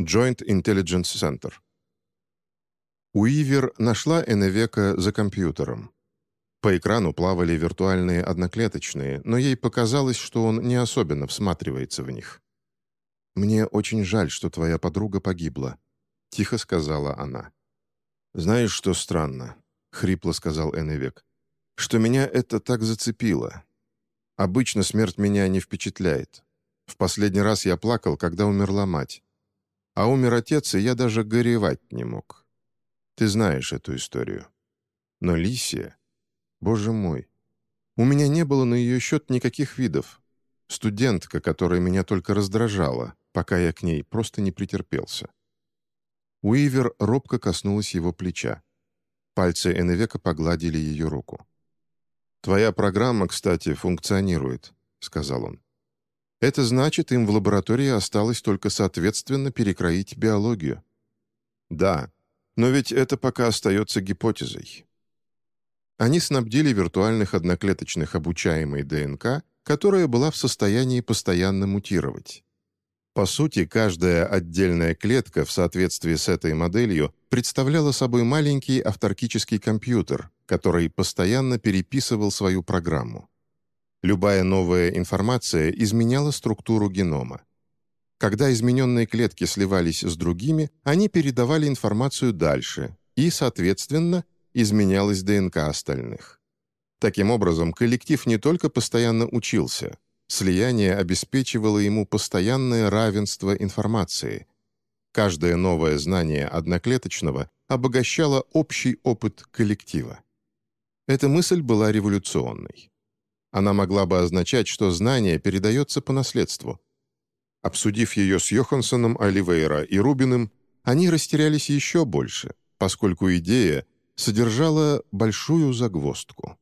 Joint Intelligence Center. Уивер нашла Эневека за компьютером. По экрану плавали виртуальные одноклеточные, но ей показалось, что он не особенно всматривается в них. «Мне очень жаль, что твоя подруга погибла», — тихо сказала она. «Знаешь, что странно?» — хрипло сказал Эневек. «Что меня это так зацепило. Обычно смерть меня не впечатляет. В последний раз я плакал, когда умерла мать. А умер отец, и я даже горевать не мог. Ты знаешь эту историю. Но Лисия... Боже мой! У меня не было на ее счет никаких видов. Студентка, которая меня только раздражала, пока я к ней просто не претерпелся. Уивер робко коснулась его плеча. Пальцы Эневека погладили ее руку. «Твоя программа, кстати, функционирует», — сказал он. «Это значит, им в лаборатории осталось только соответственно перекроить биологию». «Да, но ведь это пока остается гипотезой». Они снабдили виртуальных одноклеточных обучаемой ДНК, которая была в состоянии постоянно мутировать. По сути, каждая отдельная клетка в соответствии с этой моделью представляла собой маленький авторкический компьютер, который постоянно переписывал свою программу. Любая новая информация изменяла структуру генома. Когда измененные клетки сливались с другими, они передавали информацию дальше, и, соответственно, изменялась ДНК остальных. Таким образом, коллектив не только постоянно учился – Слияние обеспечивало ему постоянное равенство информации. Каждое новое знание одноклеточного обогащало общий опыт коллектива. Эта мысль была революционной. Она могла бы означать, что знание передается по наследству. Обсудив ее с Йоханссоном, Оливейра и Рубиным, они растерялись еще больше, поскольку идея содержала большую загвоздку.